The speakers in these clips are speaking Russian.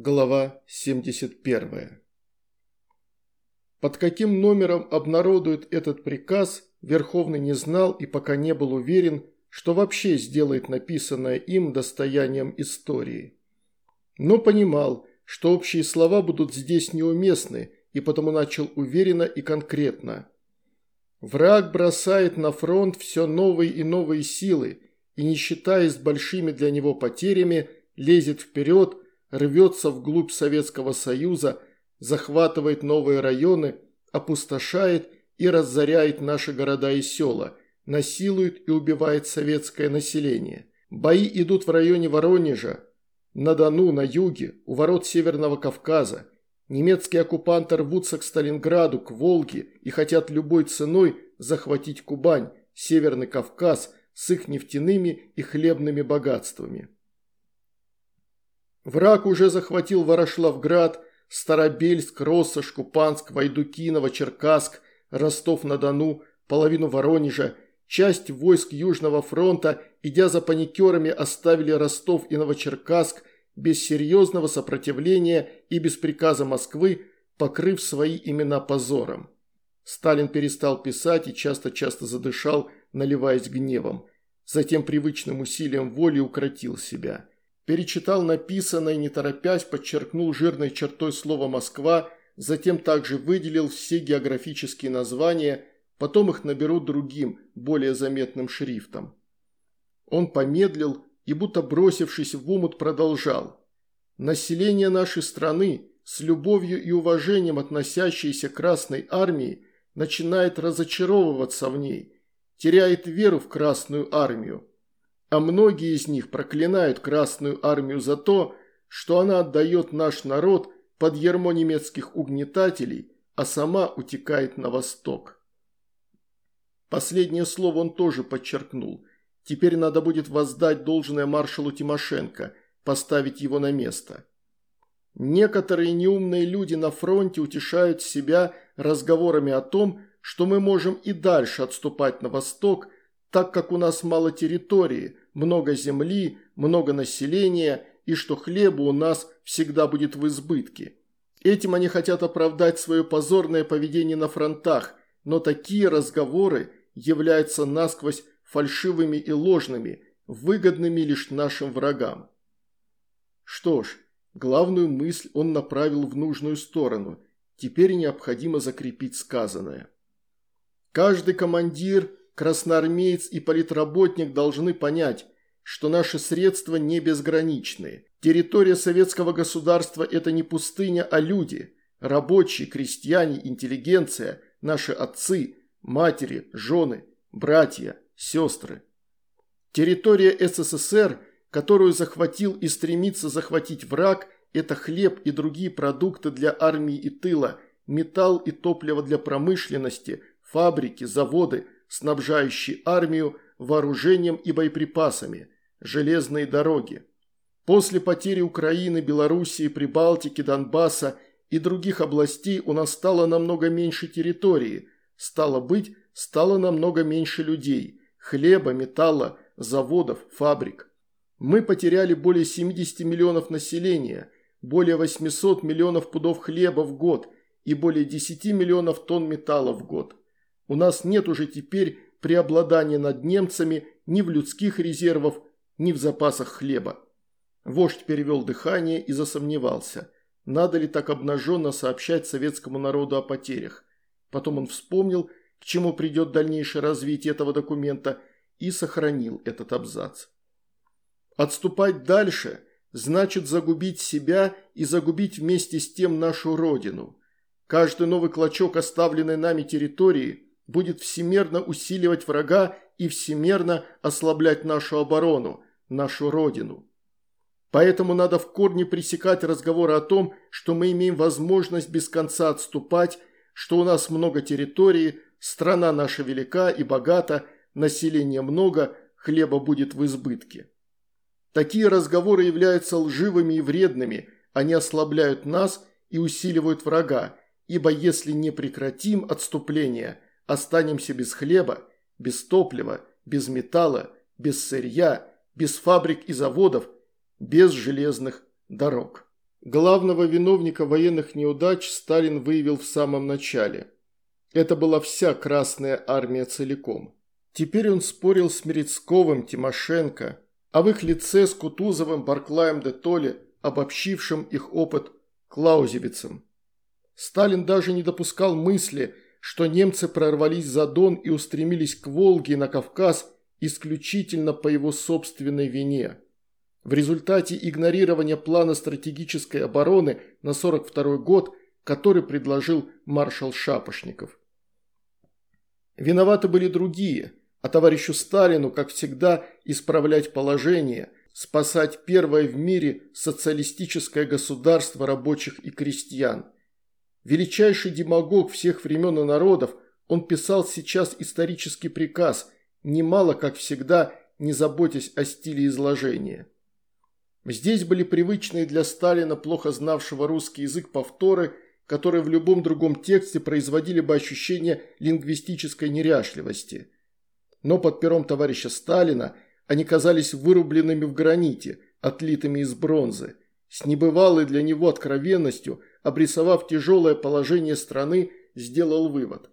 Глава 71. Под каким номером обнародует этот приказ, Верховный не знал и пока не был уверен, что вообще сделает написанное им достоянием истории. Но понимал, что общие слова будут здесь неуместны, и потому начал уверенно и конкретно. Враг бросает на фронт все новые и новые силы, и не считаясь большими для него потерями, лезет вперед, рвется вглубь Советского Союза, захватывает новые районы, опустошает и разоряет наши города и села, насилует и убивает советское население. Бои идут в районе Воронежа, на Дону, на юге, у ворот Северного Кавказа. Немецкие оккупанты рвутся к Сталинграду, к Волге и хотят любой ценой захватить Кубань, Северный Кавказ с их нефтяными и хлебными богатствами. Враг уже захватил Ворошлавград, Старобельск, Россошь, Купанск, Вайдукиново, Черкасск, Ростов-на-Дону, половину Воронежа, часть войск Южного фронта, идя за паникерами, оставили Ростов и Новочеркасск без серьезного сопротивления и без приказа Москвы, покрыв свои имена позором. Сталин перестал писать и часто-часто задышал, наливаясь гневом. Затем привычным усилием воли укротил себя перечитал написанное, не торопясь, подчеркнул жирной чертой слово «Москва», затем также выделил все географические названия, потом их наберу другим, более заметным шрифтом. Он помедлил и, будто бросившись в умут, продолжал. Население нашей страны, с любовью и уважением относящееся к Красной Армии, начинает разочаровываться в ней, теряет веру в Красную Армию а многие из них проклинают Красную Армию за то, что она отдает наш народ под ярмо немецких угнетателей, а сама утекает на восток. Последнее слово он тоже подчеркнул. Теперь надо будет воздать должное маршалу Тимошенко, поставить его на место. Некоторые неумные люди на фронте утешают себя разговорами о том, что мы можем и дальше отступать на восток – так как у нас мало территории, много земли, много населения и что хлеба у нас всегда будет в избытке. Этим они хотят оправдать свое позорное поведение на фронтах, но такие разговоры являются насквозь фальшивыми и ложными, выгодными лишь нашим врагам. Что ж, главную мысль он направил в нужную сторону. Теперь необходимо закрепить сказанное. Каждый командир красноармеец и политработник должны понять, что наши средства не безграничны. Территория советского государства – это не пустыня, а люди. Рабочие, крестьяне, интеллигенция, наши отцы, матери, жены, братья, сестры. Территория СССР, которую захватил и стремится захватить враг, это хлеб и другие продукты для армии и тыла, металл и топливо для промышленности, фабрики, заводы – снабжающий армию вооружением и боеприпасами, железные дороги. После потери Украины, Белоруссии, Прибалтики, Донбасса и других областей у нас стало намного меньше территории, стало быть, стало намного меньше людей, хлеба, металла, заводов, фабрик. Мы потеряли более 70 миллионов населения, более 800 миллионов пудов хлеба в год и более 10 миллионов тонн металла в год. У нас нет уже теперь преобладания над немцами ни в людских резервах, ни в запасах хлеба. Вождь перевел дыхание и засомневался, надо ли так обнаженно сообщать советскому народу о потерях. Потом он вспомнил, к чему придет дальнейшее развитие этого документа, и сохранил этот абзац. Отступать дальше значит загубить себя и загубить вместе с тем нашу родину. Каждый новый клочок оставленной нами территории – будет всемерно усиливать врага и всемерно ослаблять нашу оборону, нашу родину. Поэтому надо в корне пресекать разговоры о том, что мы имеем возможность без конца отступать, что у нас много территории, страна наша велика и богата, населения много, хлеба будет в избытке. Такие разговоры являются лживыми и вредными, они ослабляют нас и усиливают врага, ибо если не прекратим отступление – Останемся без хлеба, без топлива, без металла, без сырья, без фабрик и заводов, без железных дорог. Главного виновника военных неудач Сталин выявил в самом начале. Это была вся Красная Армия целиком. Теперь он спорил с Мерецковым, Тимошенко, а в их лице с Кутузовым, Барклаем де Толли, обобщившим их опыт Клаузевицем. Сталин даже не допускал мысли, что немцы прорвались за Дон и устремились к Волге на Кавказ исключительно по его собственной вине. В результате игнорирования плана стратегической обороны на 42 год, который предложил маршал Шапошников. Виноваты были другие, а товарищу Сталину, как всегда, исправлять положение, спасать первое в мире социалистическое государство рабочих и крестьян. Величайший демагог всех времен и народов, он писал сейчас исторический приказ, немало, как всегда, не заботясь о стиле изложения. Здесь были привычные для Сталина, плохо знавшего русский язык, повторы, которые в любом другом тексте производили бы ощущение лингвистической неряшливости. Но под пером товарища Сталина они казались вырубленными в граните, отлитыми из бронзы. С небывалой для него откровенностью, обрисовав тяжелое положение страны, сделал вывод.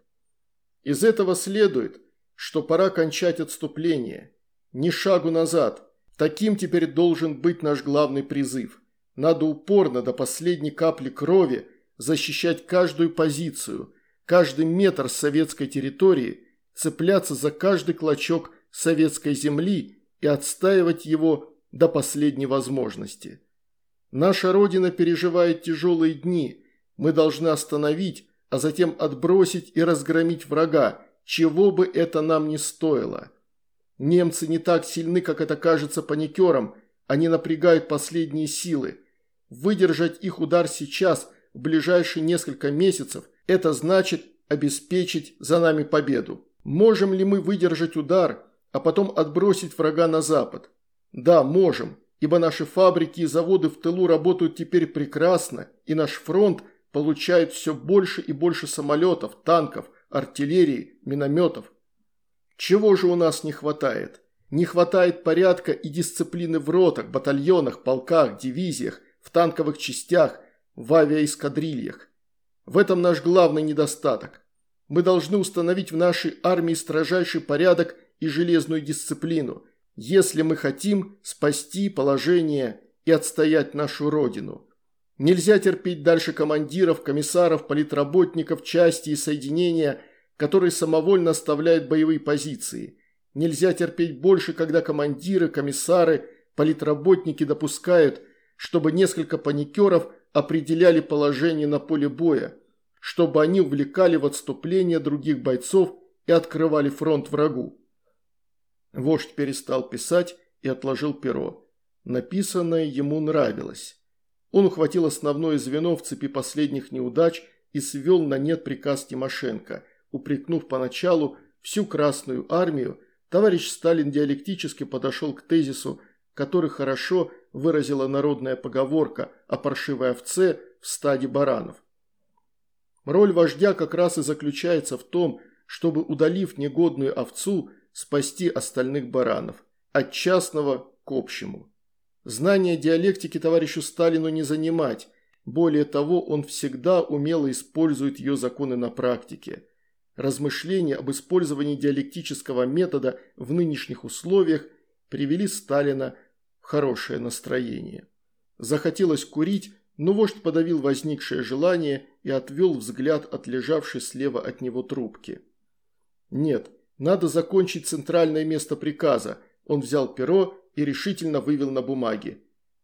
Из этого следует, что пора кончать отступление. Ни шагу назад, Таким теперь должен быть наш главный призыв. Надо упорно до последней капли крови защищать каждую позицию, каждый метр советской территории, цепляться за каждый клочок советской земли и отстаивать его до последней возможности. Наша Родина переживает тяжелые дни. Мы должны остановить, а затем отбросить и разгромить врага, чего бы это нам ни стоило. Немцы не так сильны, как это кажется паникерам, они напрягают последние силы. Выдержать их удар сейчас, в ближайшие несколько месяцев, это значит обеспечить за нами победу. Можем ли мы выдержать удар, а потом отбросить врага на запад? Да, можем, ибо наши фабрики и заводы в тылу работают теперь прекрасно, и наш фронт получает все больше и больше самолетов, танков, артиллерии, минометов. Чего же у нас не хватает? Не хватает порядка и дисциплины в ротах, батальонах, полках, дивизиях, в танковых частях, в авиаэскадрильях. В этом наш главный недостаток. Мы должны установить в нашей армии строжайший порядок и железную дисциплину, если мы хотим спасти положение и отстоять нашу родину. Нельзя терпеть дальше командиров, комиссаров, политработников, части и соединения – который самовольно оставляет боевые позиции. Нельзя терпеть больше, когда командиры, комиссары, политработники допускают, чтобы несколько паникеров определяли положение на поле боя, чтобы они увлекали в отступление других бойцов и открывали фронт врагу. Вождь перестал писать и отложил перо. Написанное ему нравилось. Он ухватил основное звено в цепи последних неудач и свел на нет приказ Тимошенко – упрекнув поначалу всю Красную Армию, товарищ Сталин диалектически подошел к тезису, который хорошо выразила народная поговорка о паршивой овце в стаде баранов. Роль вождя как раз и заключается в том, чтобы, удалив негодную овцу, спасти остальных баранов, от частного к общему. Знание диалектики товарищу Сталину не занимать, более того, он всегда умело использует ее законы на практике – Размышления об использовании диалектического метода в нынешних условиях привели Сталина в хорошее настроение. Захотелось курить, но вождь подавил возникшее желание и отвел взгляд от лежавшей слева от него трубки. Нет, надо закончить центральное место приказа. Он взял перо и решительно вывел на бумаге.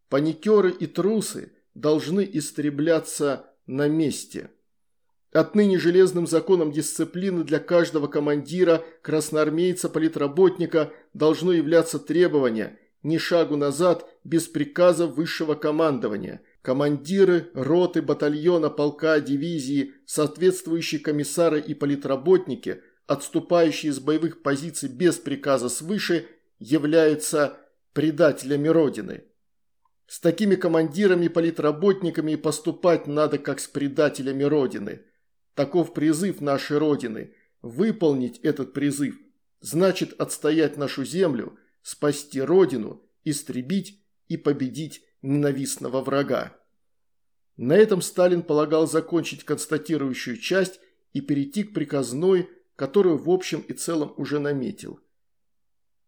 Паникеры и трусы должны истребляться на месте. Отныне железным законом дисциплины для каждого командира, красноармейца, политработника должно являться требование ни шагу назад без приказа высшего командования. Командиры, роты, батальона, полка, дивизии, соответствующие комиссары и политработники, отступающие из боевых позиций без приказа свыше, являются предателями Родины. С такими командирами и политработниками поступать надо, как с предателями Родины – Таков призыв нашей Родины. Выполнить этот призыв значит отстоять нашу землю, спасти Родину, истребить и победить ненавистного врага. На этом Сталин полагал закончить констатирующую часть и перейти к приказной, которую в общем и целом уже наметил.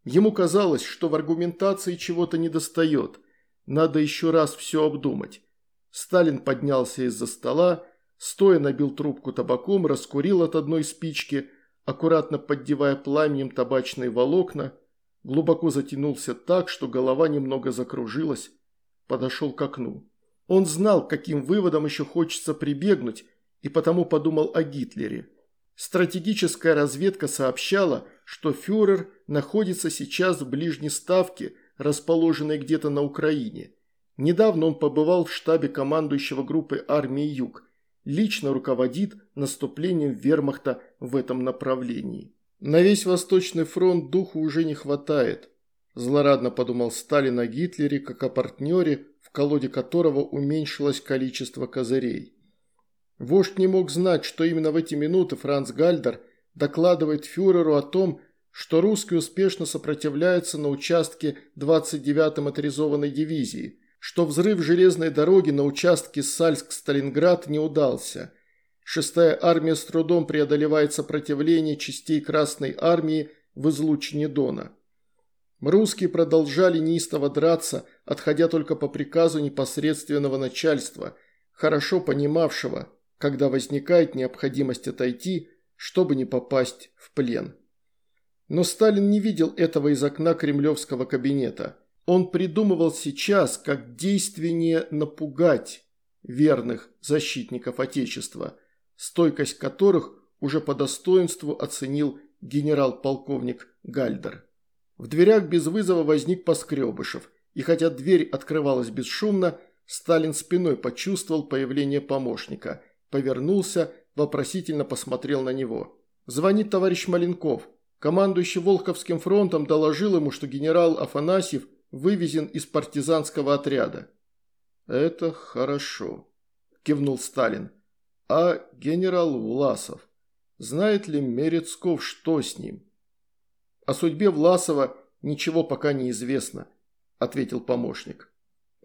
Ему казалось, что в аргументации чего-то недостает, надо еще раз все обдумать. Сталин поднялся из-за стола, стоя набил трубку табаком, раскурил от одной спички, аккуратно поддевая пламенем табачные волокна, глубоко затянулся так, что голова немного закружилась, подошел к окну. Он знал, каким выводом еще хочется прибегнуть, и потому подумал о Гитлере. Стратегическая разведка сообщала, что фюрер находится сейчас в ближней ставке, расположенной где-то на Украине. Недавно он побывал в штабе командующего группы армии «Юг», лично руководит наступлением вермахта в этом направлении. На весь Восточный фронт духу уже не хватает. Злорадно подумал Сталин о Гитлере как о партнере, в колоде которого уменьшилось количество козырей. Вождь не мог знать, что именно в эти минуты Франц Гальдер докладывает фюреру о том, что русские успешно сопротивляются на участке 29-й моторизованной дивизии, что взрыв железной дороги на участке Сальск-Сталинград не удался. Шестая армия с трудом преодолевает сопротивление частей Красной армии в излучине Дона. Русские продолжали неистово драться, отходя только по приказу непосредственного начальства, хорошо понимавшего, когда возникает необходимость отойти, чтобы не попасть в плен. Но Сталин не видел этого из окна кремлевского кабинета. Он придумывал сейчас, как действеннее напугать верных защитников Отечества, стойкость которых уже по достоинству оценил генерал-полковник Гальдер. В дверях без вызова возник Поскребышев, и хотя дверь открывалась бесшумно, Сталин спиной почувствовал появление помощника, повернулся, вопросительно посмотрел на него. «Звонит товарищ Маленков. Командующий Волховским фронтом доложил ему, что генерал Афанасьев вывезен из партизанского отряда». «Это хорошо», – кивнул Сталин. «А генерал Власов? Знает ли Мерецков, что с ним?» «О судьбе Власова ничего пока не известно», – ответил помощник.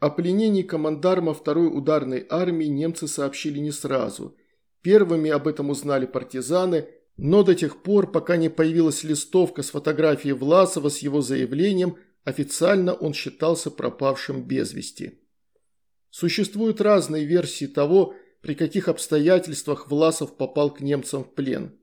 О пленении командарма второй ударной армии немцы сообщили не сразу. Первыми об этом узнали партизаны, но до тех пор, пока не появилась листовка с фотографией Власова с его заявлением, официально он считался пропавшим без вести. Существуют разные версии того, при каких обстоятельствах Власов попал к немцам в плен.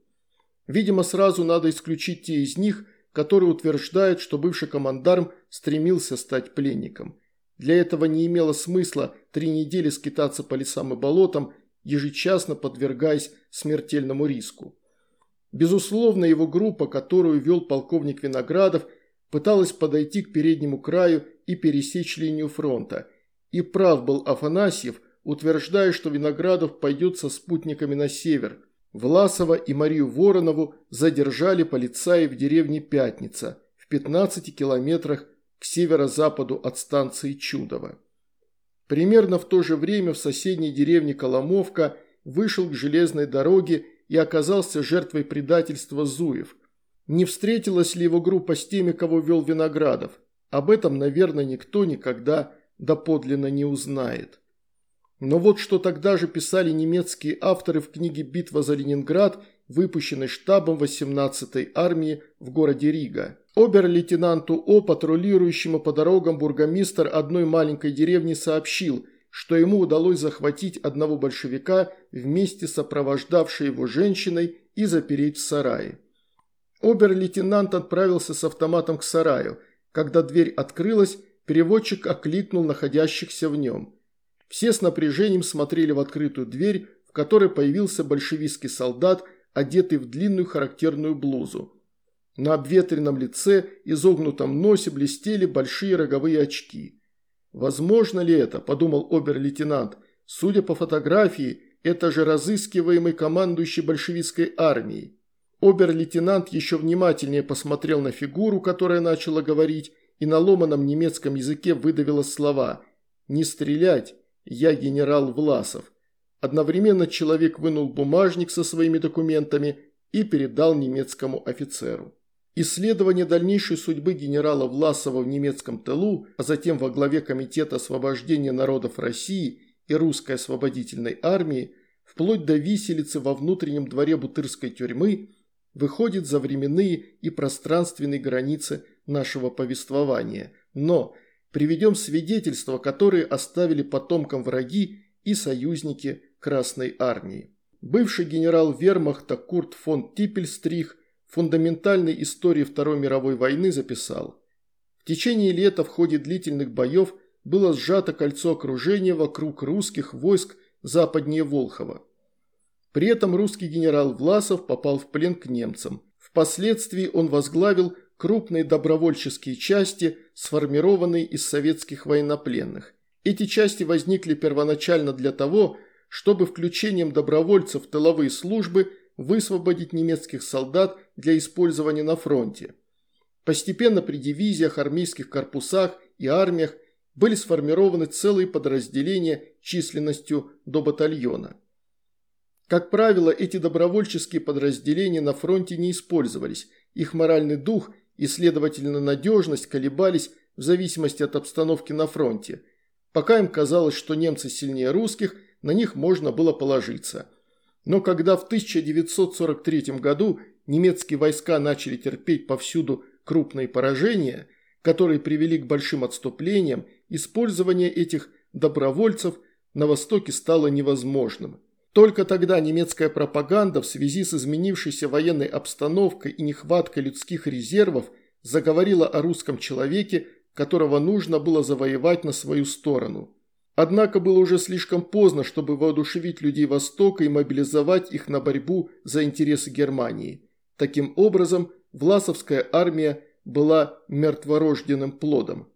Видимо, сразу надо исключить те из них, которые утверждают, что бывший командарм стремился стать пленником – для этого не имело смысла три недели скитаться по лесам и болотам, ежечасно подвергаясь смертельному риску. Безусловно, его группа, которую вел полковник Виноградов, пыталась подойти к переднему краю и пересечь линию фронта. И прав был Афанасьев, утверждая, что Виноградов пойдет со спутниками на север. Власова и Марию Воронову задержали полицаи в деревне Пятница в 15 километрах к северо-западу от станции Чудово. Примерно в то же время в соседней деревне Коломовка вышел к железной дороге и оказался жертвой предательства Зуев. Не встретилась ли его группа с теми, кого вел Виноградов? Об этом, наверное, никто никогда доподлинно не узнает. Но вот что тогда же писали немецкие авторы в книге «Битва за Ленинград», выпущенной штабом 18-й армии в городе Рига. Обер-лейтенанту О, патрулирующему по дорогам бургомистр одной маленькой деревни сообщил, что ему удалось захватить одного большевика вместе сопровождавшей его женщиной и запереть в сарае. Обер-лейтенант отправился с автоматом к сараю. Когда дверь открылась, переводчик окликнул находящихся в нем. Все с напряжением смотрели в открытую дверь, в которой появился большевистский солдат, одетый в длинную характерную блузу. На обветренном лице, изогнутом носе блестели большие роговые очки. «Возможно ли это?» – подумал обер-лейтенант. «Судя по фотографии, это же разыскиваемый командующий большевистской армией». Обер-лейтенант еще внимательнее посмотрел на фигуру, которая начала говорить, и на ломаном немецком языке выдавила слова «Не стрелять, я генерал Власов». Одновременно человек вынул бумажник со своими документами и передал немецкому офицеру. Исследование дальнейшей судьбы генерала Власова в немецком тылу, а затем во главе Комитета освобождения народов России и русской освободительной армии, вплоть до виселицы во внутреннем дворе Бутырской тюрьмы, выходит за временные и пространственные границы нашего повествования. Но приведем свидетельства, которые оставили потомкам враги и союзники Красной Армии. Бывший генерал вермахта Курт фон Типпельстрих фундаментальной истории Второй мировой войны записал «В течение лета в ходе длительных боев было сжато кольцо окружения вокруг русских войск западнее Волхова. При этом русский генерал Власов попал в плен к немцам. Впоследствии он возглавил крупные добровольческие части, сформированные из советских военнопленных. Эти части возникли первоначально для того, чтобы включением добровольцев в тыловые службы высвободить немецких солдат для использования на фронте. Постепенно при дивизиях, армейских корпусах и армиях были сформированы целые подразделения численностью до батальона. Как правило, эти добровольческие подразделения на фронте не использовались, их моральный дух и, следовательно, надежность колебались в зависимости от обстановки на фронте. Пока им казалось, что немцы сильнее русских, на них можно было положиться. Но когда в 1943 году немецкие войска начали терпеть повсюду крупные поражения, которые привели к большим отступлениям, использование этих добровольцев на Востоке стало невозможным. Только тогда немецкая пропаганда в связи с изменившейся военной обстановкой и нехваткой людских резервов заговорила о русском человеке, которого нужно было завоевать на свою сторону. Однако было уже слишком поздно, чтобы воодушевить людей Востока и мобилизовать их на борьбу за интересы Германии. Таким образом, Власовская армия была мертворожденным плодом.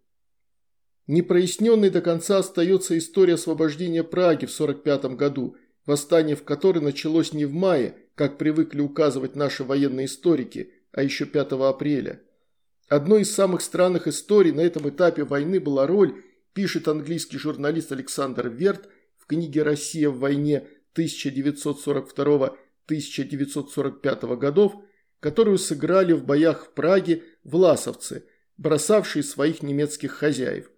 Непроясненной до конца остается история освобождения Праги в 1945 году, восстание в которой началось не в мае, как привыкли указывать наши военные историки, а еще 5 апреля. Одной из самых странных историй на этом этапе войны была роль, пишет английский журналист Александр Верт в книге «Россия в войне 1942-1945 годов», которую сыграли в боях в Праге власовцы, бросавшие своих немецких хозяев.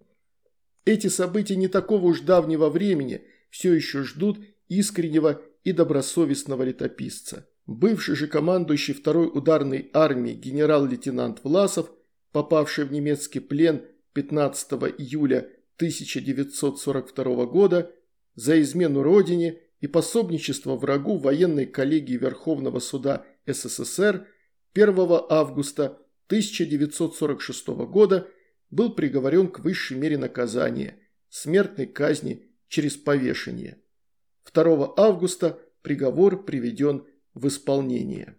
Эти события не такого уж давнего времени все еще ждут искреннего и добросовестного летописца. Бывший же командующий второй ударной армией генерал-лейтенант Власов, попавший в немецкий плен 15 июля 1942 года за измену родине и пособничество врагу военной коллегии Верховного суда СССР 1 августа 1946 года был приговорен к высшей мере наказания – смертной казни через повешение. 2 августа приговор приведен в исполнение.